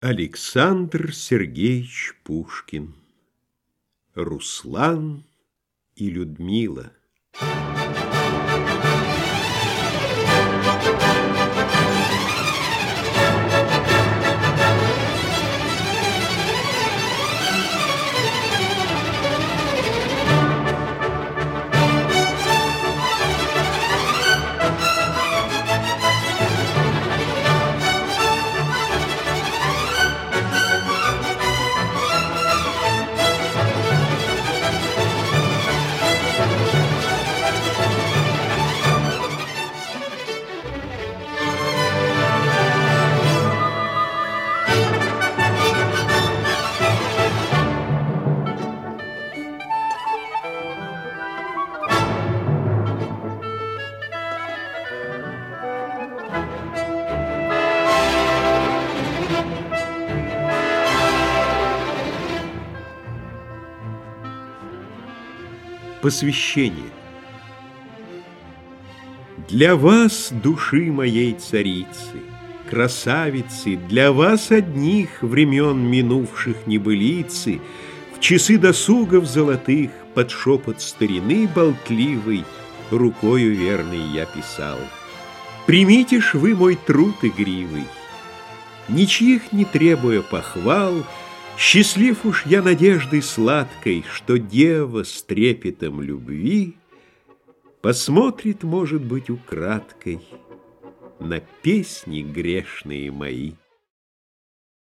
Александр Сергеевич Пушкин Руслан и Людмила Посвящение Для вас, души моей царицы, Красавицы, для вас одних Времен минувших небылицы, В часы досугов золотых Под шепот старины болтливой Рукою верной я писал. Примите ж вы мой труд игривый, Ничьих не требуя похвал, Счастлив уж я надеждой сладкой, Что дева с трепетом любви Посмотрит, может быть, украдкой На песни грешные мои.